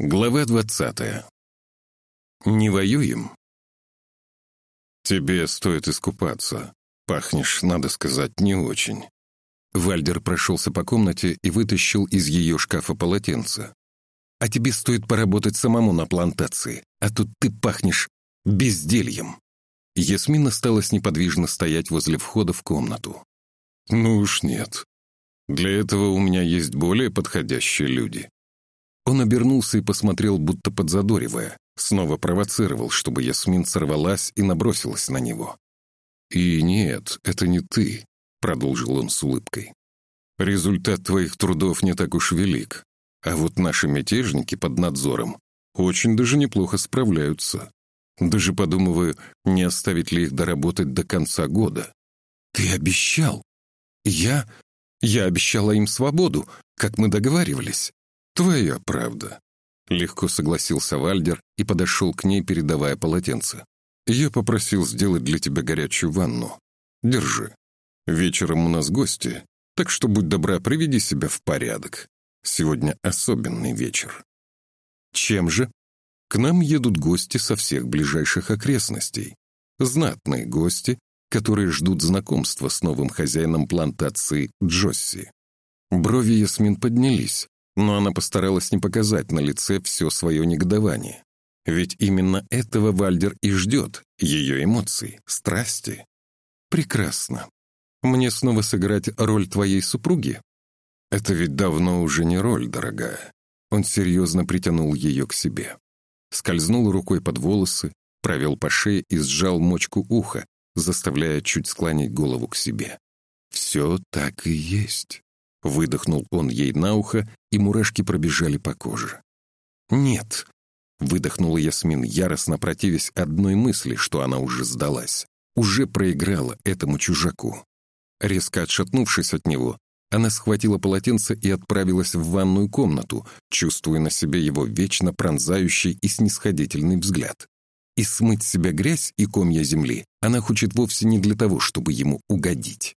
Глава двадцатая. Не воюем? Тебе стоит искупаться. Пахнешь, надо сказать, не очень. Вальдер прошелся по комнате и вытащил из ее шкафа полотенце. А тебе стоит поработать самому на плантации, а тут ты пахнешь бездельем. Ясмин осталась неподвижно стоять возле входа в комнату. Ну уж нет. Для этого у меня есть более подходящие люди. Он обернулся и посмотрел, будто подзадоривая. Снова провоцировал, чтобы Ясмин сорвалась и набросилась на него. «И нет, это не ты», — продолжил он с улыбкой. «Результат твоих трудов не так уж велик, а вот наши мятежники под надзором очень даже неплохо справляются. Даже подумываю, не оставить ли их доработать до конца года». «Ты обещал?» «Я? Я обещала им свободу, как мы договаривались». «Твоя правда», — легко согласился Вальдер и подошел к ней, передавая полотенце. «Я попросил сделать для тебя горячую ванну. Держи. Вечером у нас гости, так что будь добра, приведи себя в порядок. Сегодня особенный вечер». «Чем же?» «К нам едут гости со всех ближайших окрестностей. Знатные гости, которые ждут знакомства с новым хозяином плантации Джосси». Брови Ясмин поднялись, но она постаралась не показать на лице все свое негодование. Ведь именно этого Вальдер и ждет, ее эмоции, страсти. Прекрасно. Мне снова сыграть роль твоей супруги? Это ведь давно уже не роль, дорогая. Он серьезно притянул ее к себе. Скользнул рукой под волосы, провел по шее и сжал мочку уха, заставляя чуть склонить голову к себе. Все так и есть. Выдохнул он ей на ухо, и мурашки пробежали по коже. «Нет!» — выдохнула Ясмин, яростно противясь одной мысли, что она уже сдалась. Уже проиграла этому чужаку. Резко отшатнувшись от него, она схватила полотенце и отправилась в ванную комнату, чувствуя на себе его вечно пронзающий и снисходительный взгляд. И смыть себя грязь и комья земли она хочет вовсе не для того, чтобы ему угодить.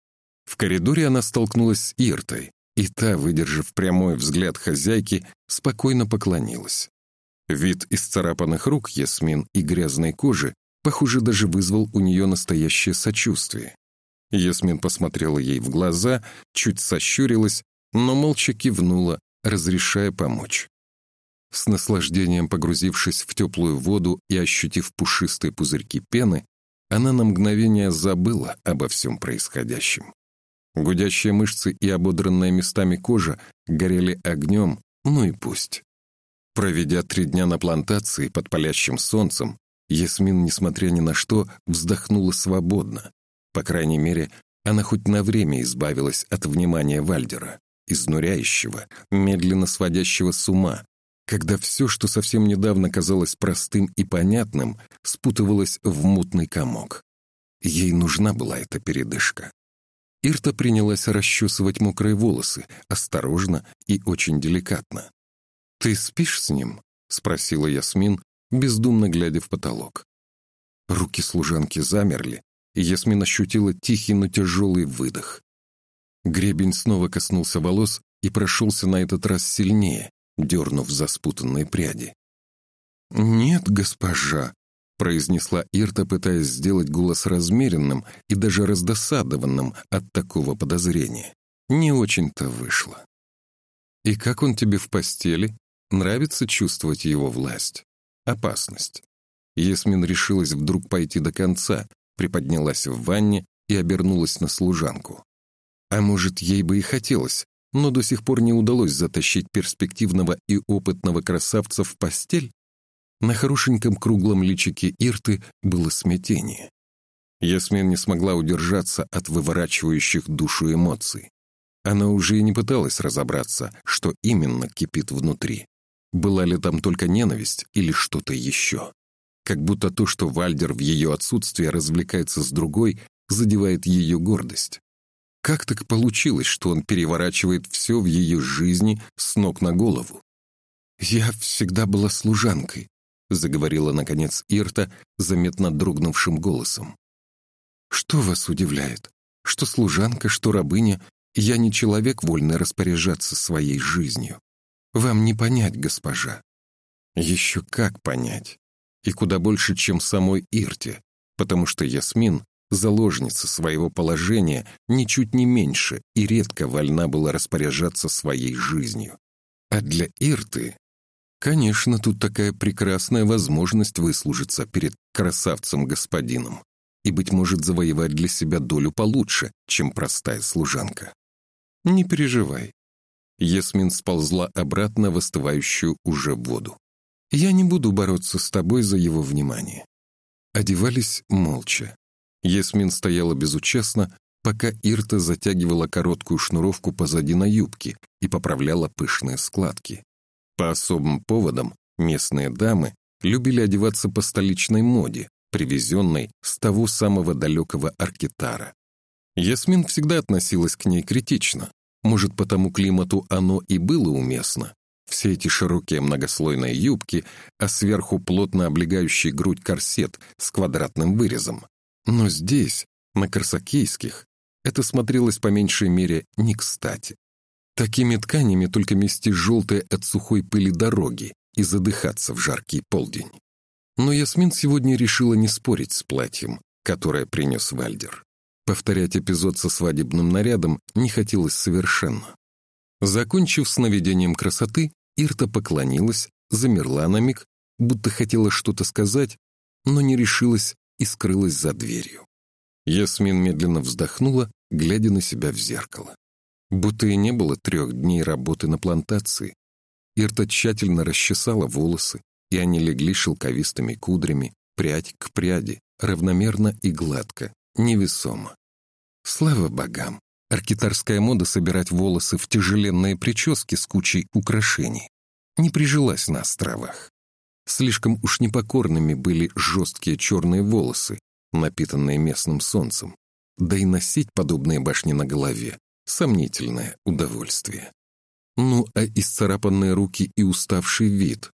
В коридоре она столкнулась с Иртой, и та, выдержав прямой взгляд хозяйки, спокойно поклонилась. Вид исцарапанных рук Ясмин и грязной кожи, похоже, даже вызвал у нее настоящее сочувствие. Ясмин посмотрела ей в глаза, чуть сощурилась, но молча кивнула, разрешая помочь. С наслаждением погрузившись в теплую воду и ощутив пушистые пузырьки пены, она на мгновение забыла обо всем происходящем. Гудящие мышцы и ободранная местами кожа горели огнем, ну и пусть. Проведя три дня на плантации под палящим солнцем, Ясмин, несмотря ни на что, вздохнула свободно. По крайней мере, она хоть на время избавилась от внимания Вальдера, изнуряющего, медленно сводящего с ума, когда все, что совсем недавно казалось простым и понятным, спутывалось в мутный комок. Ей нужна была эта передышка. Ирта принялась расчесывать мокрые волосы, осторожно и очень деликатно. «Ты спишь с ним?» — спросила Ясмин, бездумно глядя в потолок. Руки служанки замерли, и Ясмин ощутила тихий, но тяжелый выдох. Гребень снова коснулся волос и прошелся на этот раз сильнее, дернув за спутанные пряди. «Нет, госпожа», произнесла Ирта, пытаясь сделать голос размеренным и даже раздосадованным от такого подозрения. Не очень-то вышло. «И как он тебе в постели? Нравится чувствовать его власть? Опасность?» Ясмин решилась вдруг пойти до конца, приподнялась в ванне и обернулась на служанку. А может, ей бы и хотелось, но до сих пор не удалось затащить перспективного и опытного красавца в постель? На хорошеньком круглом личике Ирты было смятение. Ясмин не смогла удержаться от выворачивающих душу эмоций. Она уже и не пыталась разобраться, что именно кипит внутри. Была ли там только ненависть или что-то еще? Как будто то, что Вальдер в ее отсутствие развлекается с другой, задевает ее гордость. Как так получилось, что он переворачивает все в ее жизни с ног на голову? «Я всегда была служанкой», — заговорила, наконец, Ирта заметно дрогнувшим голосом. «Что вас удивляет? Что служанка, что рабыня, я не человек, вольный распоряжаться своей жизнью. Вам не понять, госпожа. Еще как понять. И куда больше, чем самой Ирте, потому что Ясмин — заложница своего положения ничуть не меньше и редко вольна была распоряжаться своей жизнью. А для Ирты, конечно, тут такая прекрасная возможность выслужиться перед красавцем-господином и, быть может, завоевать для себя долю получше, чем простая служанка. Не переживай. Ясмин сползла обратно в остывающую уже воду. Я не буду бороться с тобой за его внимание. Одевались молча. Ясмин стояла безучастно, пока Ирта затягивала короткую шнуровку позади на юбке и поправляла пышные складки. По особым поводам местные дамы любили одеваться по столичной моде, привезенной с того самого далекого Аркетара. Ясмин всегда относилась к ней критично. Может, потому климату оно и было уместно. Все эти широкие многослойные юбки, а сверху плотно облегающий грудь корсет с квадратным вырезом. Но здесь, на Корсакейских, это смотрелось по меньшей мере не кстати. Такими тканями только мести желтые от сухой пыли дороги и задыхаться в жаркий полдень. Но Ясмин сегодня решила не спорить с платьем, которое принес Вальдер. Повторять эпизод со свадебным нарядом не хотелось совершенно. Закончив с наведением красоты, Ирта поклонилась, замерла на миг, будто хотела что-то сказать, но не решилась и скрылась за дверью. Ясмин медленно вздохнула, глядя на себя в зеркало. Будто и не было трех дней работы на плантации. Ирта тщательно расчесала волосы, и они легли шелковистыми кудрями, прядь к пряди, равномерно и гладко, невесомо. Слава богам! Аркитарская мода собирать волосы в тяжеленные прически с кучей украшений не прижилась на островах. Слишком уж непокорными были жесткие черные волосы, напитанные местным солнцем, да и носить подобные башни на голове — сомнительное удовольствие. Ну а исцарапанные руки и уставший вид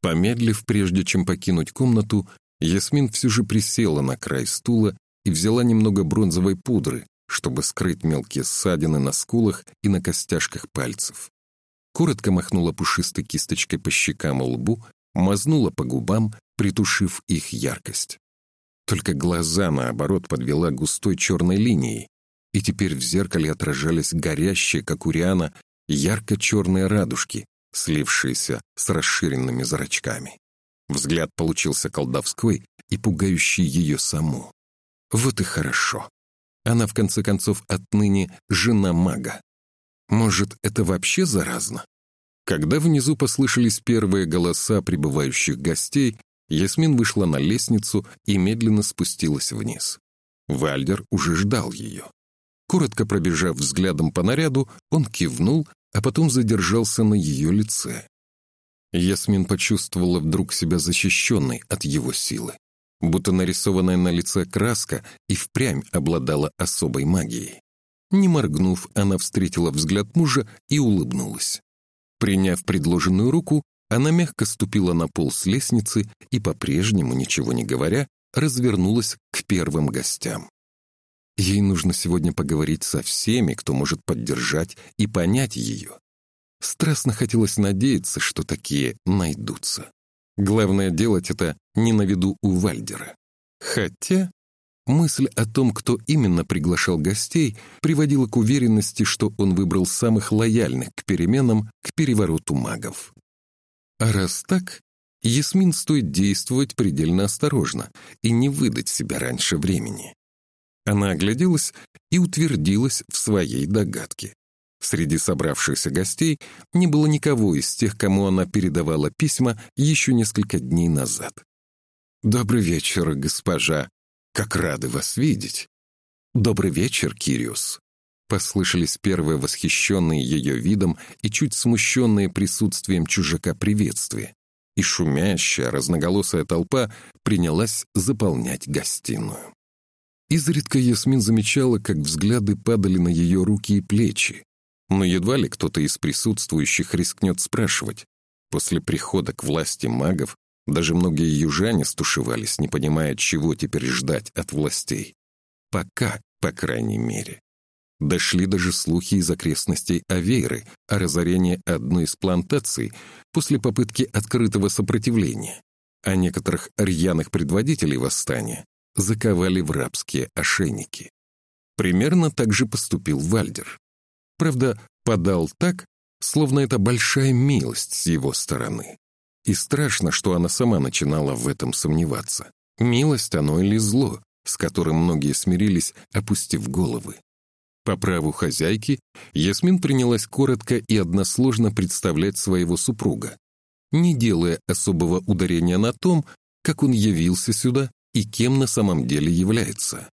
Помедлив, прежде чем покинуть комнату, Ясмин все же присела на край стула и взяла немного бронзовой пудры, чтобы скрыть мелкие ссадины на скулах и на костяшках пальцев. Коротко махнула пушистой кисточкой по щекам и лбу, мазнула по губам, притушив их яркость. Только глаза, наоборот, подвела густой черной линией, и теперь в зеркале отражались горящие, как у Риана, ярко-черные радужки, слившиеся с расширенными зрачками. Взгляд получился колдовской и пугающий ее саму. Вот и хорошо. Она, в конце концов, отныне жена мага. Может, это вообще заразно? Когда внизу послышались первые голоса прибывающих гостей, Ясмин вышла на лестницу и медленно спустилась вниз. Вальдер уже ждал ее. Коротко пробежав взглядом по наряду, он кивнул а потом задержался на ее лице. Ясмин почувствовала вдруг себя защищенной от его силы, будто нарисованная на лице краска и впрямь обладала особой магией. Не моргнув, она встретила взгляд мужа и улыбнулась. Приняв предложенную руку, она мягко ступила на пол с лестницы и, по-прежнему, ничего не говоря, развернулась к первым гостям. Ей нужно сегодня поговорить со всеми, кто может поддержать и понять ее. Страстно хотелось надеяться, что такие найдутся. Главное делать это не на виду у Вальдера. Хотя мысль о том, кто именно приглашал гостей, приводила к уверенности, что он выбрал самых лояльных к переменам, к перевороту магов. А раз так, Ясмин стоит действовать предельно осторожно и не выдать себя раньше времени. Она огляделась и утвердилась в своей догадке. Среди собравшихся гостей не было никого из тех, кому она передавала письма еще несколько дней назад. «Добрый вечер, госпожа. Как рады вас видеть!» «Добрый вечер, Кириус!» Послышались первые восхищенные ее видом и чуть смущенные присутствием чужака приветствия, и шумящая, разноголосая толпа принялась заполнять гостиную. Изредка Ясмин замечала, как взгляды падали на ее руки и плечи. Но едва ли кто-то из присутствующих рискнет спрашивать. После прихода к власти магов даже многие южане стушевались, не понимая, чего теперь ждать от властей. Пока, по крайней мере. Дошли даже слухи из окрестностей Авейры о разорении одной из плантаций после попытки открытого сопротивления, а некоторых рьяных предводителей восстания заковали в рабские ошейники. Примерно так же поступил Вальдер. Правда, подал так, словно это большая милость с его стороны. И страшно, что она сама начинала в этом сомневаться. Милость оно или зло, с которым многие смирились, опустив головы. По праву хозяйки, Ясмин принялась коротко и односложно представлять своего супруга, не делая особого ударения на том, как он явился сюда и кем на самом деле является.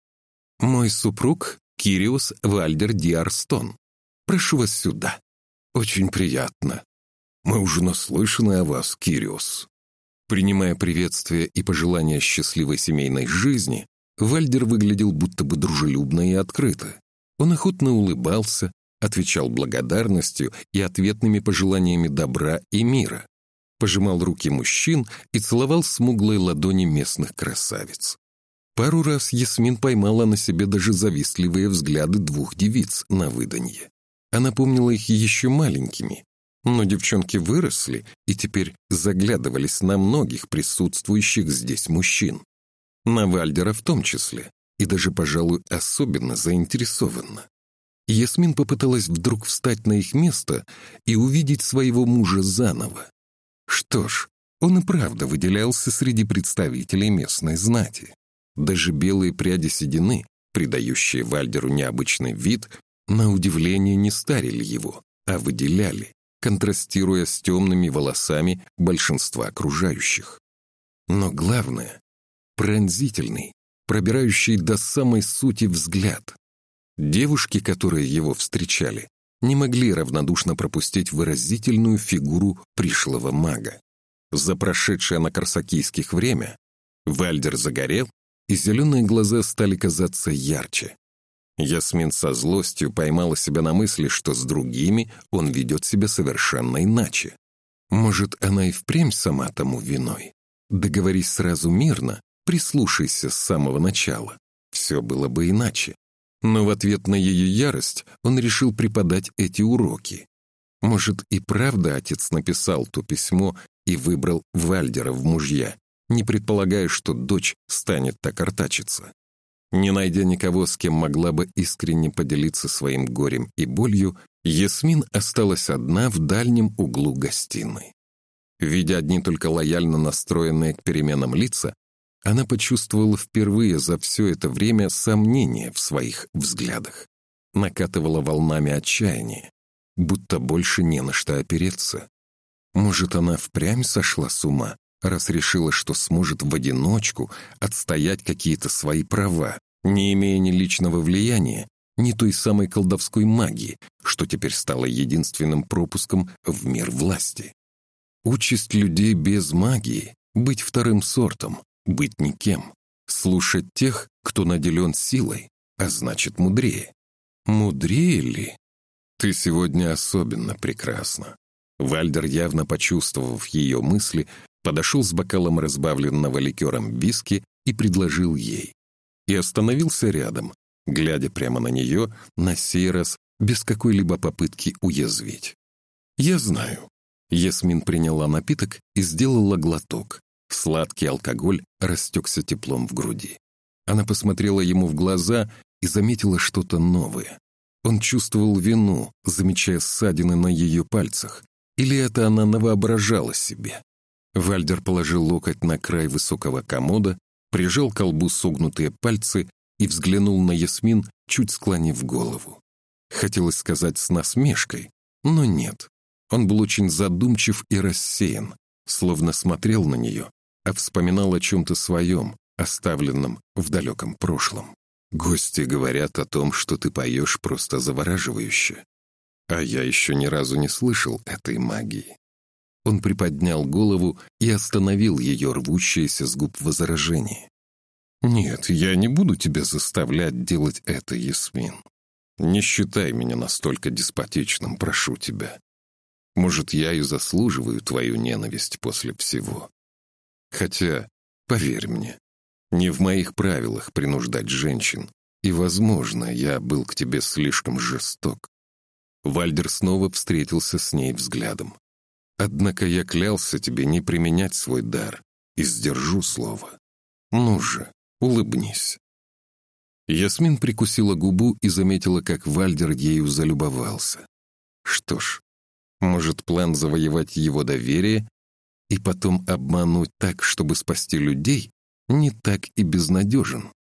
«Мой супруг — Кириус Вальдер Диарстон. Прошу вас сюда. Очень приятно. Мы уже наслышаны о вас, Кириус». Принимая приветствие и пожелания счастливой семейной жизни, Вальдер выглядел будто бы дружелюбно и открыто. Он охотно улыбался, отвечал благодарностью и ответными пожеланиями добра и мира, пожимал руки мужчин и целовал смуглые ладони местных красавиц. Пару раз Ясмин поймала на себе даже завистливые взгляды двух девиц на выданье. Она помнила их еще маленькими, но девчонки выросли и теперь заглядывались на многих присутствующих здесь мужчин. На Вальдера в том числе, и даже, пожалуй, особенно заинтересованно. Ясмин попыталась вдруг встать на их место и увидеть своего мужа заново. Что ж, он и правда выделялся среди представителей местной знати. Даже белые пряди седины, придающие Вальдеру необычный вид, на удивление не старили его, а выделяли, контрастируя с темными волосами большинства окружающих. Но главное — пронзительный, пробирающий до самой сути взгляд. Девушки, которые его встречали, не могли равнодушно пропустить выразительную фигуру пришлого мага. За прошедшее на Корсакийских время Вальдер загорел, и зеленые глаза стали казаться ярче. Ясмин со злостью поймала себя на мысли, что с другими он ведет себя совершенно иначе. Может, она и впрямь сама тому виной? Договорись сразу мирно, Прислушайся с самого начала. Все было бы иначе. Но в ответ на ее ярость он решил преподать эти уроки. Может, и правда отец написал то письмо и выбрал Вальдера в мужья, не предполагая, что дочь станет так артачиться. Не найдя никого, с кем могла бы искренне поделиться своим горем и болью, Ясмин осталась одна в дальнем углу гостиной. Видя одни только лояльно настроенные к переменам лица, она почувствовала впервые за все это время сомнение в своих взглядах. Накатывала волнами отчаяния, будто больше не на что опереться. Может, она впрямь сошла с ума, раз решила, что сможет в одиночку отстоять какие-то свои права, не имея ни личного влияния, ни той самой колдовской магии, что теперь стало единственным пропуском в мир власти. Участь людей без магии — быть вторым сортом, быть никем, слушать тех, кто наделен силой, а значит мудрее. Мудрее ли? Ты сегодня особенно прекрасна. Вальдер, явно почувствовав ее мысли, подошел с бокалом разбавленного ликером виски и предложил ей. И остановился рядом, глядя прямо на нее, на сей раз без какой-либо попытки уязвить. «Я знаю». Ясмин приняла напиток и сделала глоток, Сладкий алкоголь растекся теплом в груди. Она посмотрела ему в глаза и заметила что-то новое. Он чувствовал вину, замечая ссадины на ее пальцах. Или это она навоображала себе? Вальдер положил локоть на край высокого комода, прижал к колбу согнутые пальцы и взглянул на Ясмин, чуть склонив голову. Хотелось сказать с насмешкой, но нет. Он был очень задумчив и рассеян, словно смотрел на нее а вспоминал о чем-то своем, оставленном в далеком прошлом. Гости говорят о том, что ты поешь просто завораживающе. А я еще ни разу не слышал этой магии. Он приподнял голову и остановил ее рвущееся с губ возражение. «Нет, я не буду тебя заставлять делать это, Ясмин. Не считай меня настолько деспотичным, прошу тебя. Может, я и заслуживаю твою ненависть после всего. Хотя, поверь мне, не в моих правилах принуждать женщин, И, возможно, я был к тебе слишком жесток. Вальдер снова встретился с ней взглядом. Однако я клялся тебе не применять свой дар и сдержу слово. Ну же, улыбнись. Ясмин прикусила губу и заметила, как Вальдер ею залюбовался. Что ж, может, план завоевать его доверие и потом обмануть так, чтобы спасти людей, не так и безнадежен.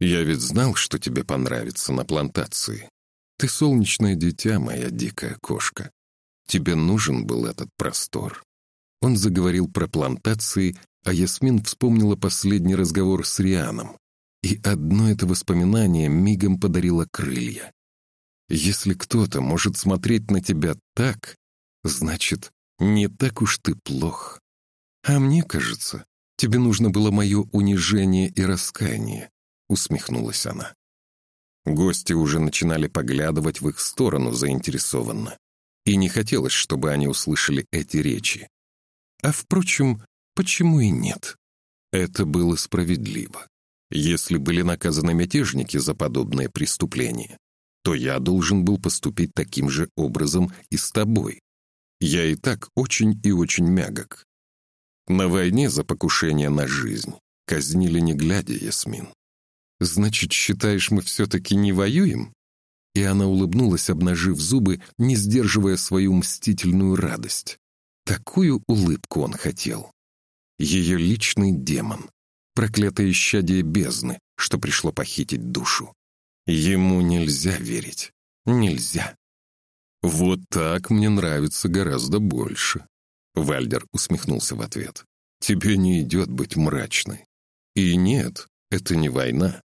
Я ведь знал, что тебе понравится на плантации. Ты солнечное дитя, моя дикая кошка. Тебе нужен был этот простор. Он заговорил про плантации, а Ясмин вспомнила последний разговор с Рианом. И одно это воспоминание мигом подарило крылья. Если кто-то может смотреть на тебя так, значит, не так уж ты плох. А мне кажется, тебе нужно было мое унижение и раскаяние, усмехнулась она. Гости уже начинали поглядывать в их сторону заинтересованно, и не хотелось, чтобы они услышали эти речи. А впрочем, почему и нет? Это было справедливо. Если были наказаны мятежники за подобное преступление, то я должен был поступить таким же образом и с тобой. Я и так очень и очень мягок. На войне за покушение на жизнь казнили не глядя, Ясмин. Значит, считаешь, мы все-таки не воюем? И она улыбнулась, обнажив зубы, не сдерживая свою мстительную радость. Такую улыбку он хотел. Ее личный демон, проклятое щадие бездны, что пришло похитить душу. Ему нельзя верить. Нельзя. «Вот так мне нравится гораздо больше», — Вальдер усмехнулся в ответ. «Тебе не идет быть мрачной. И нет, это не война.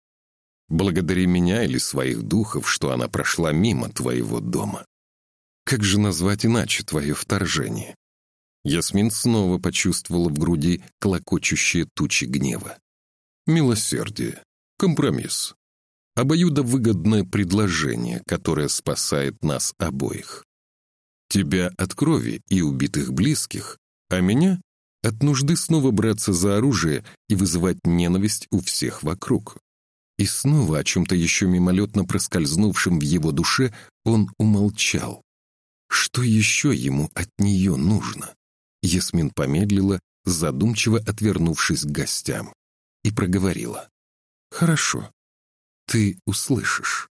Благодари меня или своих духов, что она прошла мимо твоего дома. Как же назвать иначе твое вторжение?» Ясмин снова почувствовала в груди клокочущие тучи гнева. «Милосердие. Компромисс обоюдовыгодное предложение, которое спасает нас обоих. Тебя от крови и убитых близких, а меня от нужды снова браться за оружие и вызывать ненависть у всех вокруг. И снова о чем-то еще мимолетно проскользнувшем в его душе он умолчал. Что еще ему от нее нужно? Ясмин помедлила, задумчиво отвернувшись к гостям, и проговорила. «Хорошо, ты услышишь.